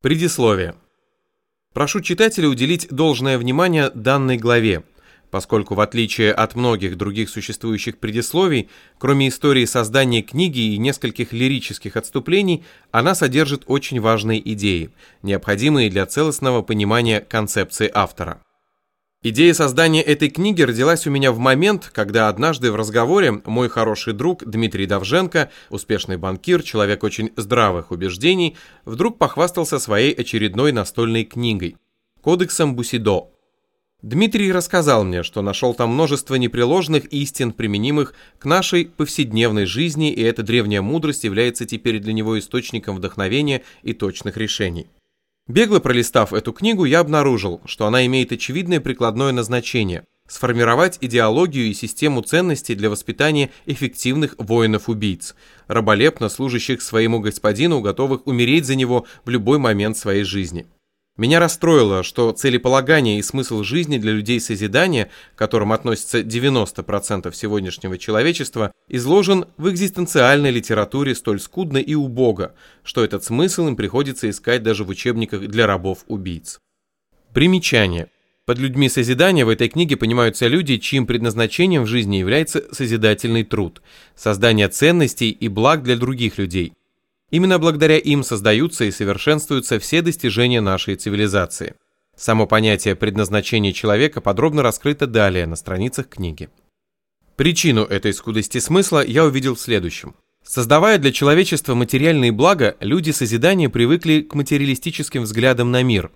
Предисловие. Прошу читателя уделить должное внимание данной главе, поскольку в отличие от многих других существующих предисловий, кроме истории создания книги и нескольких лирических отступлений, она содержит очень важные идеи, необходимые для целостного понимания концепции автора. Идея создания этой книги родилась у меня в момент, когда однажды в разговоре мой хороший друг Дмитрий Давженко, успешный банкир, человек очень здравых убеждений, вдруг похвастался своей очередной настольной книгой «Кодексом Бусидо». Дмитрий рассказал мне, что нашел там множество непреложных истин, применимых к нашей повседневной жизни, и эта древняя мудрость является теперь для него источником вдохновения и точных решений. Бегло пролистав эту книгу, я обнаружил, что она имеет очевидное прикладное назначение – сформировать идеологию и систему ценностей для воспитания эффективных воинов-убийц, раболепно служащих своему господину, готовых умереть за него в любой момент своей жизни. Меня расстроило, что целеполагание и смысл жизни для людей созидания, к которым относится 90% сегодняшнего человечества, изложен в экзистенциальной литературе столь скудно и убого, что этот смысл им приходится искать даже в учебниках для рабов-убийц. Примечание. Под людьми созидания в этой книге понимаются люди, чьим предназначением в жизни является созидательный труд, создание ценностей и благ для других людей, Именно благодаря им создаются и совершенствуются все достижения нашей цивилизации. Само понятие предназначения человека подробно раскрыто далее на страницах книги. Причину этой скудости смысла я увидел в следующем. Создавая для человечества материальные блага, люди созидания привыкли к материалистическим взглядам на мир,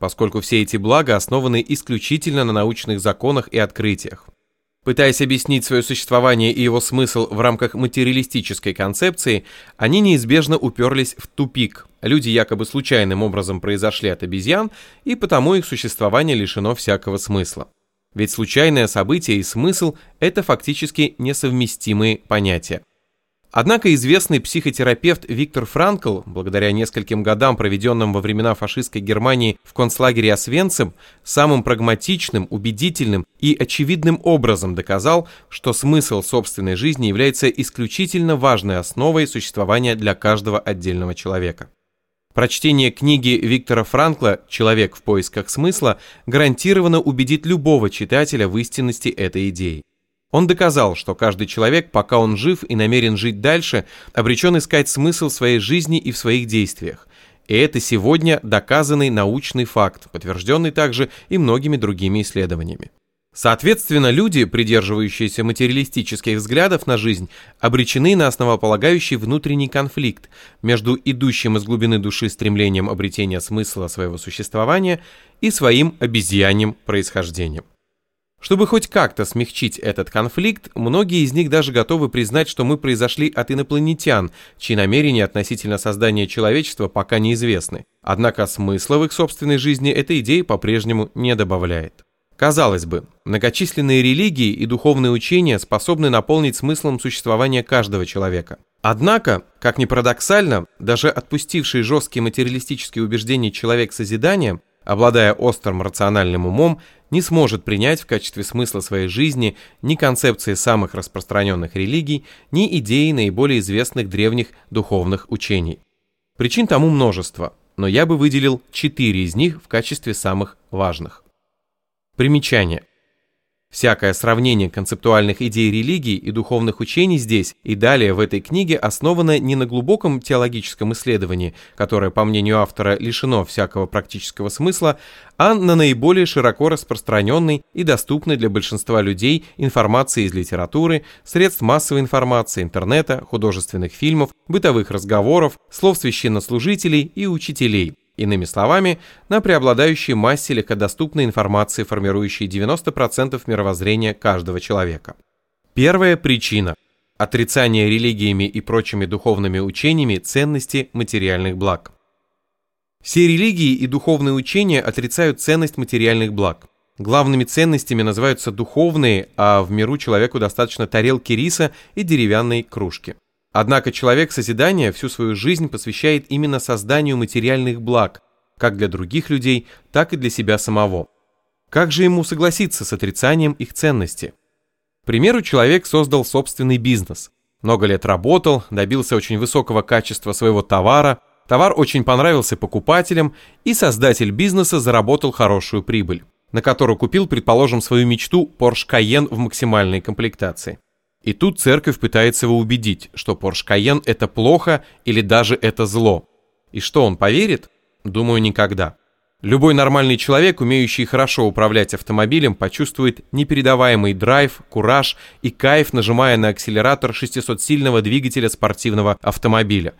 поскольку все эти блага основаны исключительно на научных законах и открытиях. Пытаясь объяснить свое существование и его смысл в рамках материалистической концепции, они неизбежно уперлись в тупик. Люди якобы случайным образом произошли от обезьян, и потому их существование лишено всякого смысла. Ведь случайное событие и смысл – это фактически несовместимые понятия. Однако известный психотерапевт Виктор Франкл, благодаря нескольким годам, проведенным во времена фашистской Германии в концлагере Освенцим, самым прагматичным, убедительным и очевидным образом доказал, что смысл собственной жизни является исключительно важной основой существования для каждого отдельного человека. Прочтение книги Виктора Франкла «Человек в поисках смысла» гарантированно убедит любого читателя в истинности этой идеи. Он доказал, что каждый человек, пока он жив и намерен жить дальше, обречен искать смысл в своей жизни и в своих действиях. И это сегодня доказанный научный факт, подтвержденный также и многими другими исследованиями. Соответственно, люди, придерживающиеся материалистических взглядов на жизнь, обречены на основополагающий внутренний конфликт между идущим из глубины души стремлением обретения смысла своего существования и своим обезьяньим происхождением. Чтобы хоть как-то смягчить этот конфликт, многие из них даже готовы признать, что мы произошли от инопланетян, чьи намерения относительно создания человечества пока неизвестны. Однако смысла в их собственной жизни эта идея по-прежнему не добавляет. Казалось бы, многочисленные религии и духовные учения способны наполнить смыслом существования каждого человека. Однако, как ни парадоксально, даже отпустивший жесткие материалистические убеждения человек созидания обладая острым рациональным умом, не сможет принять в качестве смысла своей жизни ни концепции самых распространенных религий, ни идеи наиболее известных древних духовных учений. Причин тому множество, но я бы выделил четыре из них в качестве самых важных. Примечание – Всякое сравнение концептуальных идей религии и духовных учений здесь и далее в этой книге основано не на глубоком теологическом исследовании, которое, по мнению автора, лишено всякого практического смысла, а на наиболее широко распространенной и доступной для большинства людей информации из литературы, средств массовой информации, интернета, художественных фильмов, бытовых разговоров, слов священнослужителей и учителей – Иными словами, на преобладающей массе легкодоступной информации, формирующей 90% мировоззрения каждого человека. Первая причина – отрицание религиями и прочими духовными учениями ценности материальных благ. Все религии и духовные учения отрицают ценность материальных благ. Главными ценностями называются духовные, а в миру человеку достаточно тарелки риса и деревянной кружки. Однако человек созидания всю свою жизнь посвящает именно созданию материальных благ, как для других людей, так и для себя самого. Как же ему согласиться с отрицанием их ценности? К примеру, человек создал собственный бизнес. Много лет работал, добился очень высокого качества своего товара, Товар очень понравился покупателям, и создатель бизнеса заработал хорошую прибыль, на которую купил, предположим, свою мечту Porsche Cayenne в максимальной комплектации. И тут церковь пытается его убедить, что Porsche Cayenne это плохо или даже это зло. И что он поверит? Думаю, никогда. Любой нормальный человек, умеющий хорошо управлять автомобилем, почувствует непередаваемый драйв, кураж и кайф, нажимая на акселератор 600-сильного двигателя спортивного автомобиля.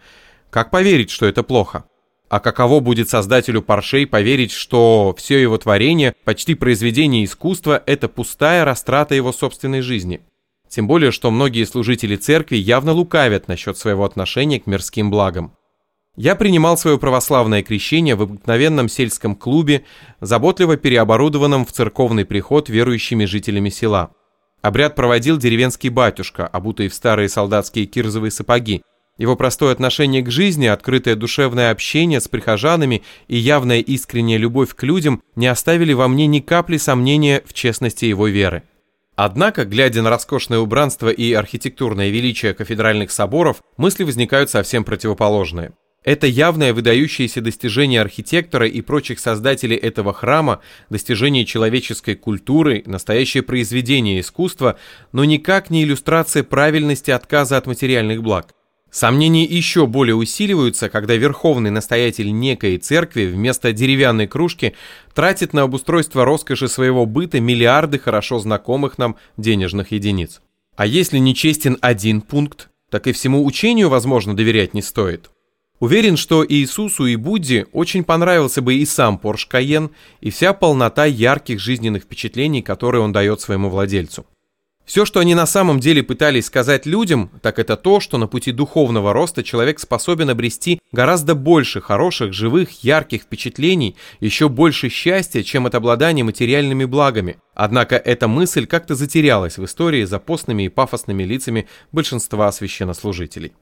Как поверить, что это плохо? А каково будет создателю Porsche поверить, что все его творение, почти произведение искусства, это пустая растрата его собственной жизни? Тем более, что многие служители церкви явно лукавят насчет своего отношения к мирским благам. Я принимал свое православное крещение в обыкновенном сельском клубе, заботливо переоборудованном в церковный приход верующими жителями села. Обряд проводил деревенский батюшка, обутый в старые солдатские кирзовые сапоги. Его простое отношение к жизни, открытое душевное общение с прихожанами и явная искренняя любовь к людям не оставили во мне ни капли сомнения в честности его веры. Однако, глядя на роскошное убранство и архитектурное величие кафедральных соборов, мысли возникают совсем противоположные – это явное выдающееся достижение архитектора и прочих создателей этого храма, достижение человеческой культуры, настоящее произведение искусства, но никак не иллюстрация правильности отказа от материальных благ. Сомнения еще более усиливаются, когда верховный настоятель некой церкви вместо деревянной кружки тратит на обустройство роскоши своего быта миллиарды хорошо знакомых нам денежных единиц. А если нечестен один пункт, так и всему учению, возможно, доверять не стоит. Уверен, что Иисусу и Будде очень понравился бы и сам Porsche Cayenne, и вся полнота ярких жизненных впечатлений, которые он дает своему владельцу. Все, что они на самом деле пытались сказать людям, так это то, что на пути духовного роста человек способен обрести гораздо больше хороших, живых, ярких впечатлений, еще больше счастья, чем от обладания материальными благами. Однако эта мысль как-то затерялась в истории за постными и пафосными лицами большинства священнослужителей.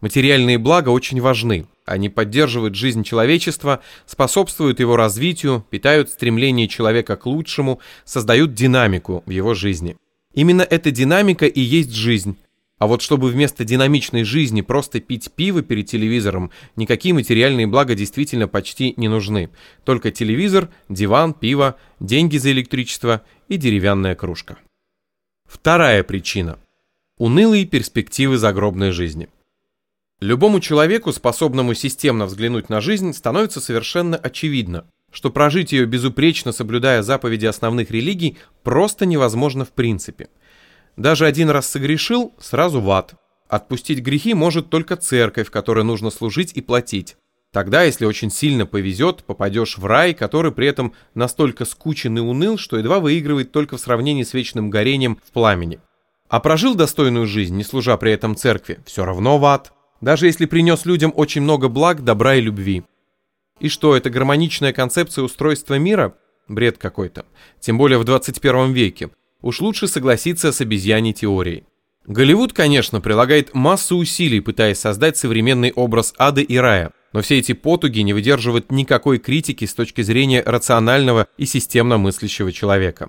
Материальные блага очень важны. Они поддерживают жизнь человечества, способствуют его развитию, питают стремление человека к лучшему, создают динамику в его жизни. Именно эта динамика и есть жизнь. А вот чтобы вместо динамичной жизни просто пить пиво перед телевизором, никакие материальные блага действительно почти не нужны. Только телевизор, диван, пиво, деньги за электричество и деревянная кружка. Вторая причина. Унылые перспективы загробной жизни. Любому человеку, способному системно взглянуть на жизнь, становится совершенно очевидно, что прожить ее безупречно, соблюдая заповеди основных религий, просто невозможно в принципе. Даже один раз согрешил, сразу в ад. Отпустить грехи может только церковь, которой нужно служить и платить. Тогда, если очень сильно повезет, попадешь в рай, который при этом настолько скучен и уныл, что едва выигрывает только в сравнении с вечным горением в пламени. А прожил достойную жизнь, не служа при этом церкви, все равно в ад даже если принес людям очень много благ, добра и любви. И что, это гармоничная концепция устройства мира? Бред какой-то. Тем более в 21 веке. Уж лучше согласиться с обезьяней теорией. Голливуд, конечно, прилагает массу усилий, пытаясь создать современный образ ада и рая, но все эти потуги не выдерживают никакой критики с точки зрения рационального и системно мыслящего человека.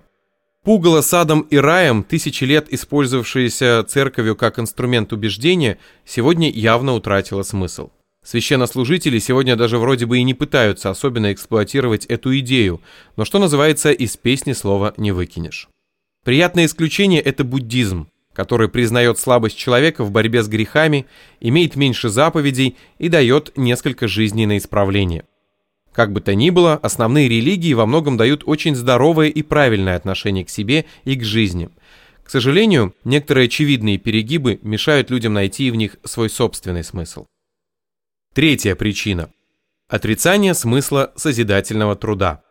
Пугало садом и раем, тысячи лет использовавшееся церковью как инструмент убеждения, сегодня явно утратило смысл. Священнослужители сегодня даже вроде бы и не пытаются особенно эксплуатировать эту идею, но что называется, из песни слова не выкинешь. Приятное исключение – это буддизм, который признает слабость человека в борьбе с грехами, имеет меньше заповедей и дает несколько жизней на исправление – как бы то ни было, основные религии во многом дают очень здоровое и правильное отношение к себе и к жизни. К сожалению, некоторые очевидные перегибы мешают людям найти в них свой собственный смысл. Третья причина. Отрицание смысла созидательного труда.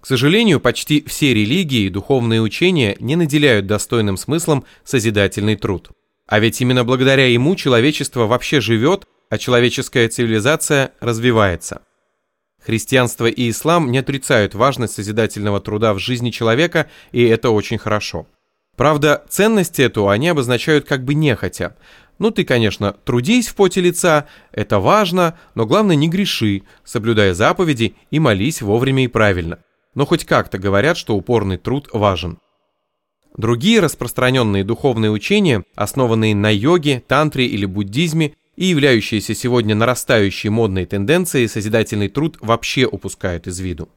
К сожалению, почти все религии и духовные учения не наделяют достойным смыслом созидательный труд. А ведь именно благодаря ему человечество вообще живет, а человеческая цивилизация развивается. Христианство и ислам не отрицают важность созидательного труда в жизни человека, и это очень хорошо. Правда, ценность эту они обозначают как бы нехотя. Ну ты, конечно, трудись в поте лица, это важно, но главное не греши, соблюдая заповеди и молись вовремя и правильно. Но хоть как-то говорят, что упорный труд важен. Другие распространенные духовные учения, основанные на йоге, тантре или буддизме, и являющиеся сегодня нарастающей модной тенденцией созидательный труд вообще упускают из виду.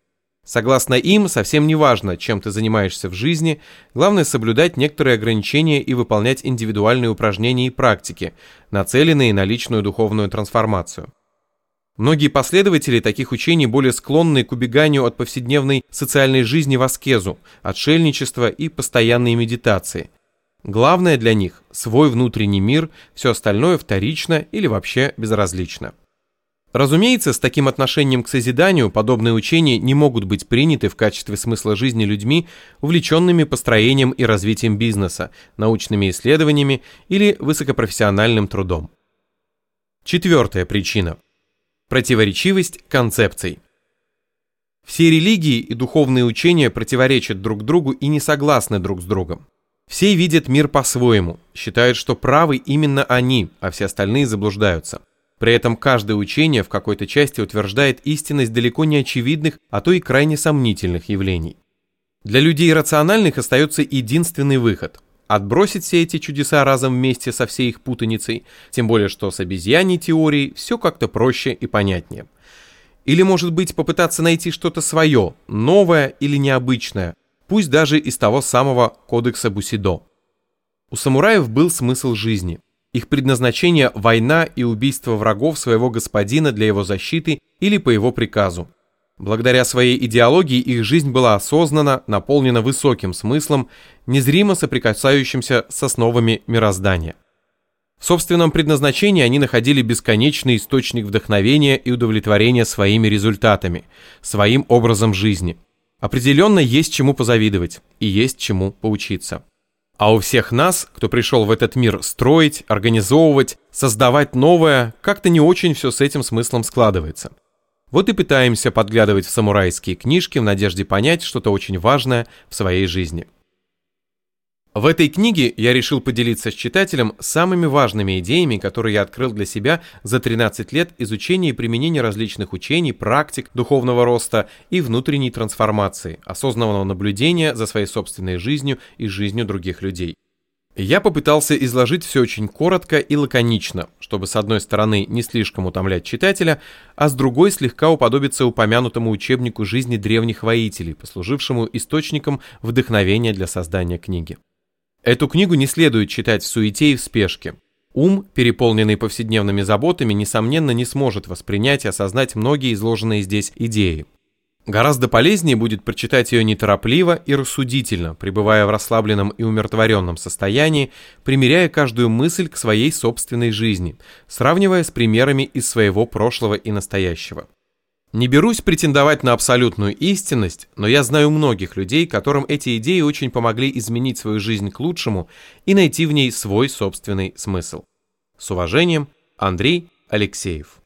Согласно им, совсем не важно, чем ты занимаешься в жизни, главное соблюдать некоторые ограничения и выполнять индивидуальные упражнения и практики, нацеленные на личную духовную трансформацию. Многие последователи таких учений более склонны к убеганию от повседневной социальной жизни в аскезу, отшельничества и постоянной медитации. Главное для них – свой внутренний мир, все остальное вторично или вообще безразлично. Разумеется, с таким отношением к созиданию подобные учения не могут быть приняты в качестве смысла жизни людьми, увлеченными построением и развитием бизнеса, научными исследованиями или высокопрофессиональным трудом. Четвертая причина – Противоречивость концепций. Все религии и духовные учения противоречат друг другу и не согласны друг с другом. Все видят мир по-своему, считают, что правы именно они, а все остальные заблуждаются. При этом каждое учение в какой-то части утверждает истинность далеко не очевидных, а то и крайне сомнительных явлений. Для людей рациональных остается единственный выход – отбросить все эти чудеса разом вместе со всей их путаницей, тем более что с обезьяней теорией все как-то проще и понятнее. Или, может быть, попытаться найти что-то свое, новое или необычное, пусть даже из того самого кодекса Бусидо. У самураев был смысл жизни. Их предназначение – война и убийство врагов своего господина для его защиты или по его приказу. Благодаря своей идеологии их жизнь была осознана, наполнена высоким смыслом, незримо соприкасающимся с основами мироздания. В собственном предназначении они находили бесконечный источник вдохновения и удовлетворения своими результатами, своим образом жизни. Определенно есть чему позавидовать и есть чему поучиться. А у всех нас, кто пришел в этот мир строить, организовывать, создавать новое, как-то не очень все с этим смыслом складывается. Вот и пытаемся подглядывать в самурайские книжки в надежде понять что-то очень важное в своей жизни. В этой книге я решил поделиться с читателем самыми важными идеями, которые я открыл для себя за 13 лет изучения и применения различных учений, практик духовного роста и внутренней трансформации, осознанного наблюдения за своей собственной жизнью и жизнью других людей. Я попытался изложить все очень коротко и лаконично, чтобы с одной стороны не слишком утомлять читателя, а с другой слегка уподобиться упомянутому учебнику жизни древних воителей, послужившему источником вдохновения для создания книги. Эту книгу не следует читать в суете и в спешке. Ум, переполненный повседневными заботами, несомненно не сможет воспринять и осознать многие изложенные здесь идеи. Гораздо полезнее будет прочитать ее неторопливо и рассудительно, пребывая в расслабленном и умиротворенном состоянии, примеряя каждую мысль к своей собственной жизни, сравнивая с примерами из своего прошлого и настоящего. Не берусь претендовать на абсолютную истинность, но я знаю многих людей, которым эти идеи очень помогли изменить свою жизнь к лучшему и найти в ней свой собственный смысл. С уважением, Андрей Алексеев.